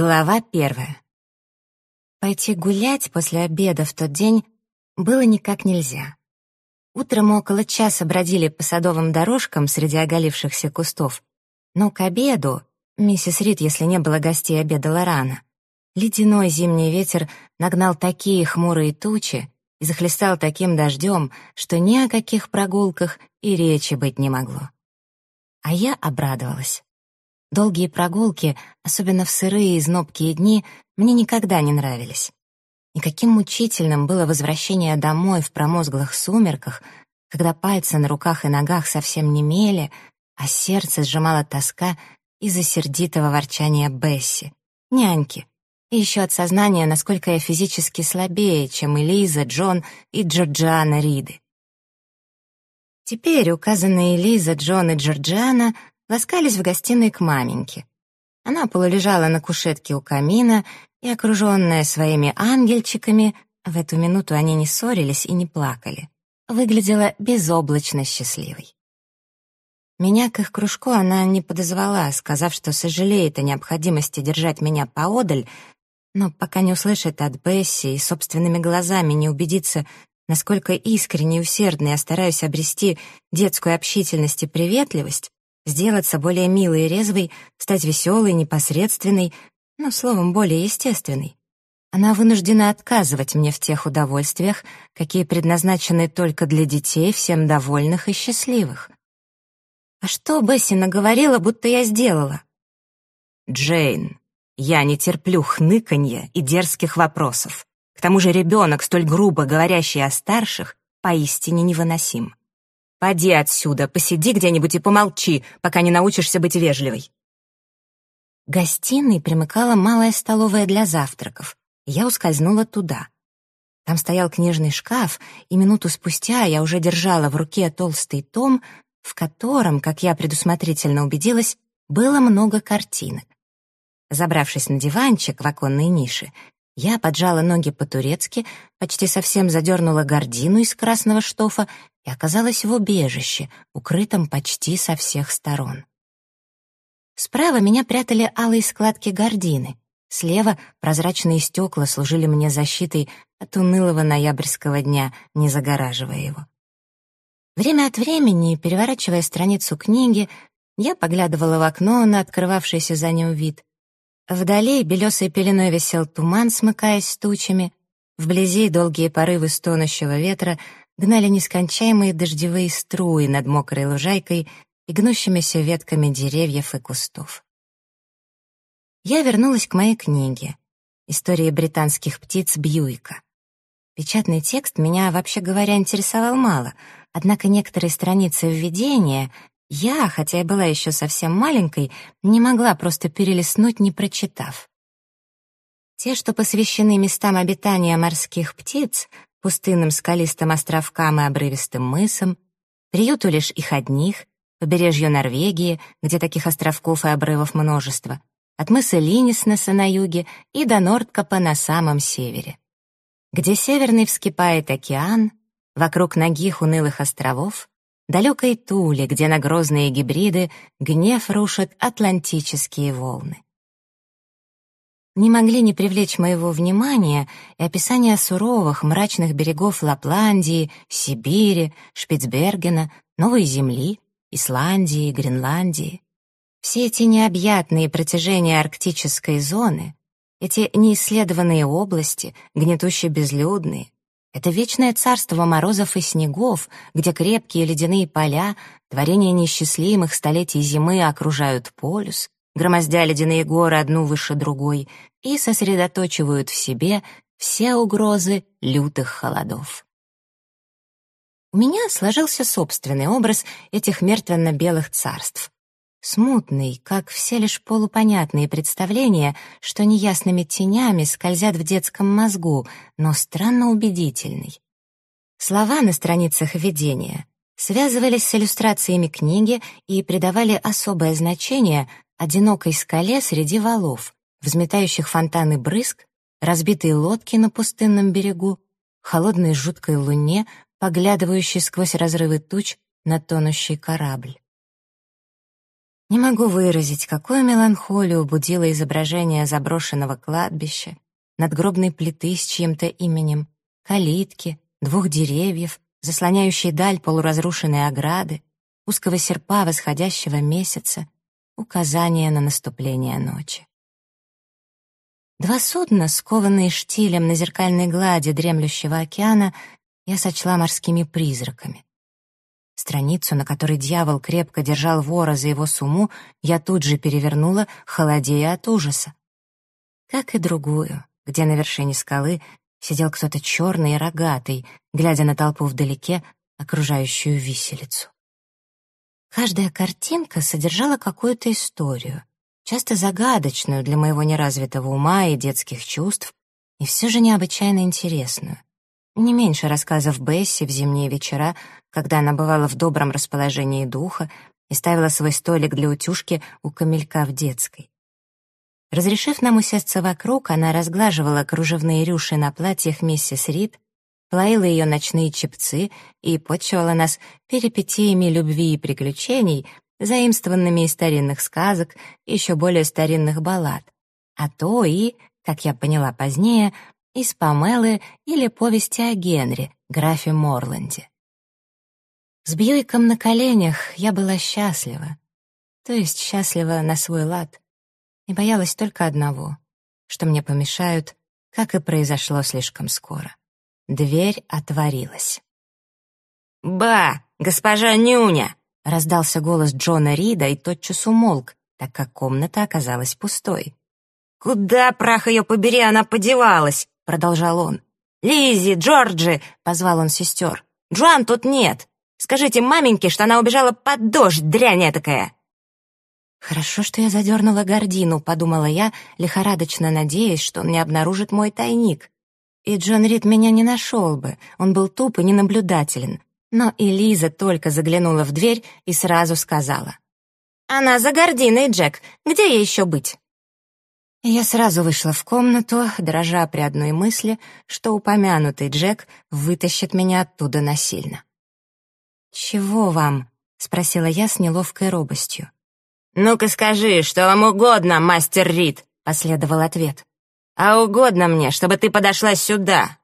Глава первая. Пойти гулять после обеда в тот день было никак нельзя. Утром около часа бродили по садовым дорожкам среди оголившихся кустов, но к обеду, миссис Рид, если не было гостей, обедала рано, ледяной зимний ветер нагнал такие хмурые тучи и захлестал таким дождем, что ни о каких прогулках и речи быть не могло. А я обрадовалась. Долгие прогулки, особенно в сырые и знобкие дни, мне никогда не нравились. И каким мучительным было возвращение домой в промозглых сумерках, когда пальцы на руках и ногах совсем не мели, а сердце сжимала тоска из-за сердитого ворчания Бесси, няньки, и еще от сознания, насколько я физически слабее, чем Элиза, Джон и Джорджиана Риды. Теперь указанные Элиза, Джон и Джорджиана ласкались в гостиной к маменьке. Она полулежала на кушетке у камина и, окруженная своими ангельчиками, в эту минуту они не ссорились и не плакали, выглядела безоблачно счастливой. Меня к их кружку она не подозвала, сказав, что сожалеет о необходимости держать меня поодаль, но пока не услышит от Бесси и собственными глазами не убедится, насколько искренне и усердно я стараюсь обрести детскую общительность и приветливость, сделаться более милой и резвой, стать веселой, непосредственной, ну, словом, более естественной. Она вынуждена отказывать мне в тех удовольствиях, какие предназначены только для детей, всем довольных и счастливых. А что Бесси наговорила, будто я сделала? «Джейн, я не терплю хныканья и дерзких вопросов. К тому же ребенок, столь грубо говорящий о старших, поистине невыносим. Поди отсюда, посиди где-нибудь и помолчи, пока не научишься быть вежливой». Гостиной примыкала малая столовая для завтраков. Я ускользнула туда. Там стоял книжный шкаф, и минуту спустя я уже держала в руке толстый том, в котором, как я предусмотрительно убедилась, было много картинок. Забравшись на диванчик в оконной нише, я поджала ноги по-турецки, почти совсем задернула гордину из красного штофа и оказалась в убежище, укрытом почти со всех сторон. Справа меня прятали алые складки гордины, слева прозрачные стекла служили мне защитой от унылого ноябрьского дня, не загораживая его. Время от времени, переворачивая страницу книги, я поглядывала в окно на открывавшийся за ним вид. Вдали белесой пеленой висел туман, смыкаясь с тучами. Вблизи долгие порывы стонущего ветра гнали нескончаемые дождевые струи над мокрой лужайкой и гнущимися ветками деревьев и кустов. Я вернулась к моей книге «История британских птиц Бьюика». Печатный текст меня, вообще говоря, интересовал мало, однако некоторые страницы введения я, хотя и была еще совсем маленькой, не могла просто перелистнуть, не прочитав. Те, что посвящены местам обитания морских птиц, пустынным скалистым островкам и обрывистым мысам, приюту лишь их одних, побережью Норвегии, где таких островков и обрывов множество, от мыса Линиснеса на юге и до Нордкапа на самом севере. Где северный вскипает океан, вокруг ногих унылых островов, далекой Туле, где на грозные гибриды гнев рушат атлантические волны не могли не привлечь моего внимания и описания суровых, мрачных берегов Лапландии, Сибири, Шпицбергена, Новой Земли, Исландии, Гренландии. Все эти необъятные протяжения арктической зоны, эти неисследованные области, гнетуще безлюдные, это вечное царство морозов и снегов, где крепкие ледяные поля, творения неисчислимых столетий зимы окружают полюс, громоздя ледяные горы одну выше другой, и сосредоточивают в себе все угрозы лютых холодов. У меня сложился собственный образ этих мертвенно-белых царств. Смутный, как все лишь полупонятные представления, что неясными тенями скользят в детском мозгу, но странно убедительный. Слова на страницах введения связывались с иллюстрациями книги и придавали особое значение одинокой скале среди валов, взметающих фонтаны брызг, разбитые лодки на пустынном берегу, холодной жуткой луне, поглядывающей сквозь разрывы туч на тонущий корабль. Не могу выразить, какую меланхолию будило изображение заброшенного кладбища, надгробной плиты с чьим-то именем, калитки, двух деревьев, заслоняющей даль полуразрушенной ограды, узкого серпа восходящего месяца, указания на наступление ночи. Два судна, скованные штилем на зеркальной глади дремлющего океана, я сочла морскими призраками. Страницу, на которой дьявол крепко держал вора за его сумму, я тут же перевернула, холодея от ужаса. Как и другую, где на вершине скалы сидел кто-то черный и рогатый, глядя на толпу вдалеке, окружающую виселицу. Каждая картинка содержала какую-то историю, часто загадочную для моего неразвитого ума и детских чувств, и все же необычайно интересную. Не меньше рассказов Бесси в зимние вечера, когда она бывала в добром расположении духа и ставила свой столик для утюжки у камелька в детской. Разрешив нам усесться вокруг, она разглаживала кружевные рюши на платьях миссис Рид, плоила ее ночные чепцы и почивала нас перипетиями любви и приключений, заимствованными из старинных сказок еще более старинных баллад, а то и, как я поняла позднее, из Памелы или повести о Генри, графе Морланде. С Бьюиком на коленях я была счастлива, то есть счастлива на свой лад, и боялась только одного, что мне помешают, как и произошло слишком скоро. Дверь отворилась. «Ба, госпожа Нюня!» — раздался голос Джона Рида и тотчас умолк, так как комната оказалась пустой. «Куда, прах ее побери, она подевалась?» — продолжал он. Лизи, Джорджи!» — позвал он сестер. «Джоан тут нет. Скажите маменьке, что она убежала под дождь, дрянь такая!» «Хорошо, что я задернула гордину», — подумала я, лихорадочно надеясь, что он не обнаружит мой тайник. И Джон Рид меня не нашел бы, он был туп и ненаблюдателен. Но Элиза только заглянула в дверь и сразу сказала. «Она за гординой, Джек. Где ей еще быть?» Я сразу вышла в комнату, дрожа при одной мысли, что упомянутый Джек вытащит меня оттуда насильно. «Чего вам?» — спросила я с неловкой робостью. «Ну-ка скажи, что вам угодно, мастер Рид», — последовал ответ. «А угодно мне, чтобы ты подошла сюда».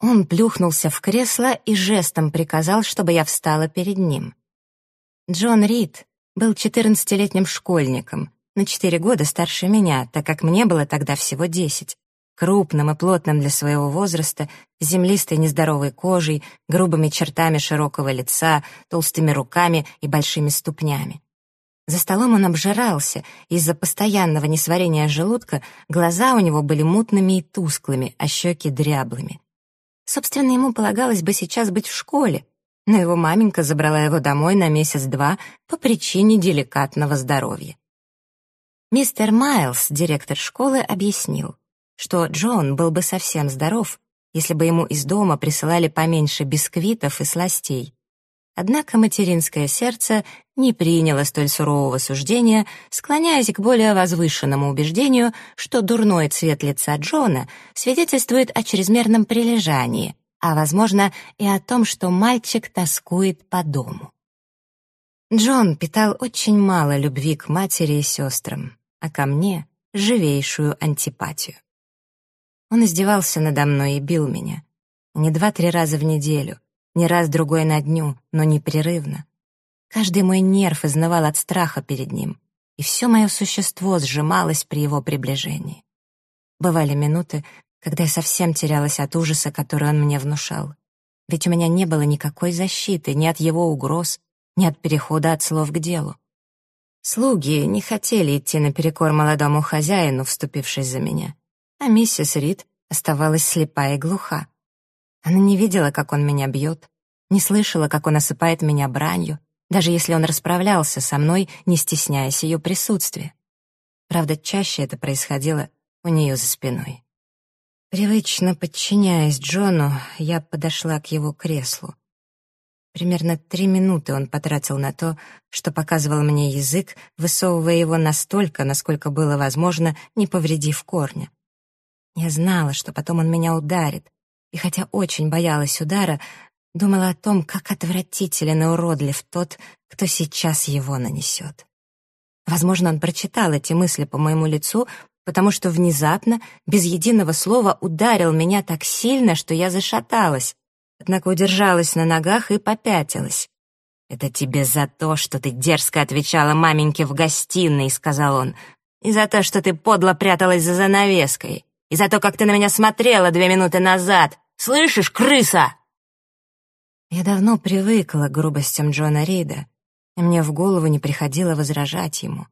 Он плюхнулся в кресло и жестом приказал, чтобы я встала перед ним. Джон Рид был четырнадцатилетним школьником, на четыре года старше меня, так как мне было тогда всего десять. Крупным и плотным для своего возраста, землистой нездоровой кожей, грубыми чертами широкого лица, толстыми руками и большими ступнями. За столом он обжирался, из-за постоянного несварения желудка глаза у него были мутными и тусклыми, а щеки дряблыми. Собственно, ему полагалось бы сейчас быть в школе, но его маменька забрала его домой на месяц-два по причине деликатного здоровья. Мистер Майлз, директор школы, объяснил, что Джон был бы совсем здоров, если бы ему из дома присылали поменьше бисквитов и сластей, Однако материнское сердце не приняло столь сурового суждения, склоняясь к более возвышенному убеждению, что дурной цвет лица Джона свидетельствует о чрезмерном прилежании, а, возможно, и о том, что мальчик тоскует по дому. Джон питал очень мало любви к матери и сестрам, а ко мне — живейшую антипатию. Он издевался надо мной и бил меня. Не два-три раза в неделю — не раз-другой на дню, но непрерывно. Каждый мой нерв изнывал от страха перед ним, и все мое существо сжималось при его приближении. Бывали минуты, когда я совсем терялась от ужаса, который он мне внушал. Ведь у меня не было никакой защиты ни от его угроз, ни от перехода от слов к делу. Слуги не хотели идти наперекор молодому хозяину, вступившись за меня, а миссис Рид оставалась слепа и глуха. Она не видела, как он меня бьет, не слышала, как он осыпает меня бранью, даже если он расправлялся со мной, не стесняясь ее присутствия. Правда, чаще это происходило у нее за спиной. Привычно подчиняясь Джону, я подошла к его креслу. Примерно три минуты он потратил на то, что показывал мне язык, высовывая его настолько, насколько было возможно, не повредив корня. Я знала, что потом он меня ударит, и хотя очень боялась удара, думала о том, как отвратителен и уродлив тот, кто сейчас его нанесет. Возможно, он прочитал эти мысли по моему лицу, потому что внезапно, без единого слова, ударил меня так сильно, что я зашаталась, однако удержалась на ногах и попятилась. «Это тебе за то, что ты дерзко отвечала маменьке в гостиной», — сказал он, «и за то, что ты подло пряталась за занавеской, и за то, как ты на меня смотрела две минуты назад. Слышишь, крыса?» Я давно привыкла к грубостям Джона Рида, и мне в голову не приходило возражать ему.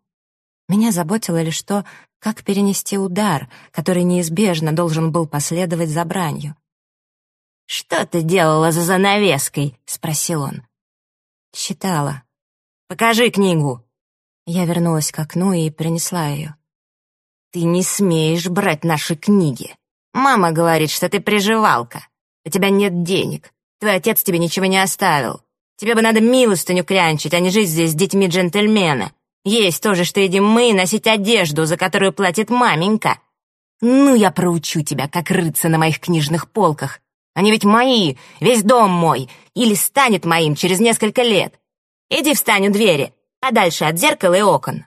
Меня заботило лишь то, как перенести удар, который неизбежно должен был последовать за бранью. «Что ты делала за занавеской?» — спросил он. «Читала». «Покажи книгу». Я вернулась к окну и принесла ее. «Ты не смеешь брать наши книги. Мама говорит, что ты приживалка. У тебя нет денег. Твой отец тебе ничего не оставил. Тебе бы надо милостыню крянчить, а не жить здесь с детьми джентльмена. Есть то же, что едим мы, носить одежду, за которую платит маменька. Ну, я проучу тебя, как рыться на моих книжных полках. Они ведь мои, весь дом мой, или станет моим через несколько лет. Иди встань у двери, подальше от зеркала и окон».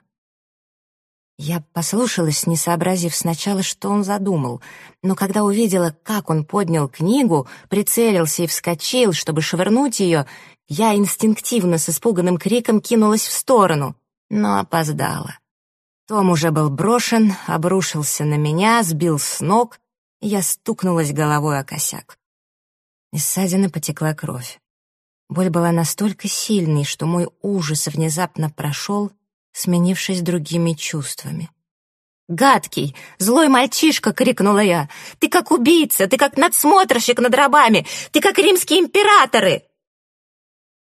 Я послушалась, не сообразив сначала, что он задумал, но когда увидела, как он поднял книгу, прицелился и вскочил, чтобы швырнуть ее, я инстинктивно с испуганным криком кинулась в сторону, но опоздала. Том уже был брошен, обрушился на меня, сбил с ног, я стукнулась головой о косяк. Из ссадины потекла кровь. Боль была настолько сильной, что мой ужас внезапно прошел, сменившись другими чувствами. «Гадкий! Злой мальчишка!» — крикнула я. «Ты как убийца! Ты как надсмотрщик над рабами! Ты как римские императоры!»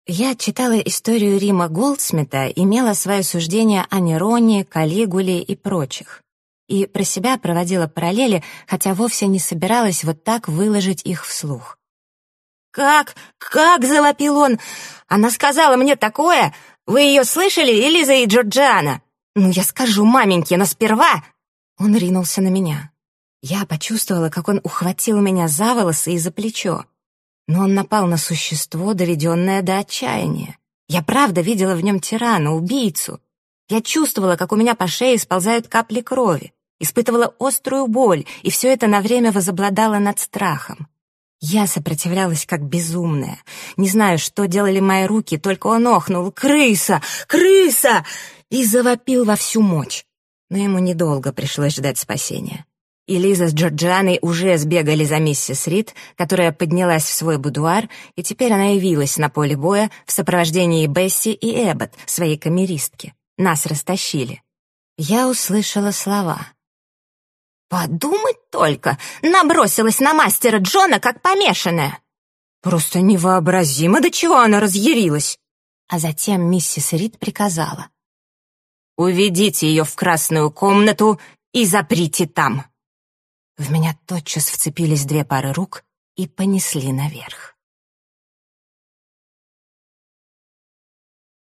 Я читала историю Рима Голдсмита, имела свое суждение о Нероне, Калигуле и прочих. И про себя проводила параллели, хотя вовсе не собиралась вот так выложить их вслух. «Как? Как?» — завопил он. «Она сказала мне такое! Вы ее слышали, Элиза и Джорджиана? Ну, я скажу маменьке, но сперва...» Он ринулся на меня. Я почувствовала, как он ухватил меня за волосы и за плечо. Но он напал на существо, доведенное до отчаяния. Я правда видела в нем тирана, убийцу. Я чувствовала, как у меня по шее сползают капли крови, испытывала острую боль, и все это на время возобладало над страхом. Я сопротивлялась как безумная. Не знаю, что делали мои руки, только он охнул «Крыса! Крыса!» и завопил во всю мощь. Но ему недолго пришлось ждать спасения. И Лиза с Джорджианой уже сбегали за миссис Рид, которая поднялась в свой будуар, и теперь она явилась на поле боя в сопровождении Бесси и Эббот, своей камеристки. Нас растащили. Я услышала слова. «Подумать только! Набросилась на мастера Джона, как помешанная!» «Просто невообразимо, до чего она разъярилась!» А затем миссис Рид приказала. «Уведите ее в красную комнату и заприте там!» В меня тотчас вцепились две пары рук и понесли наверх.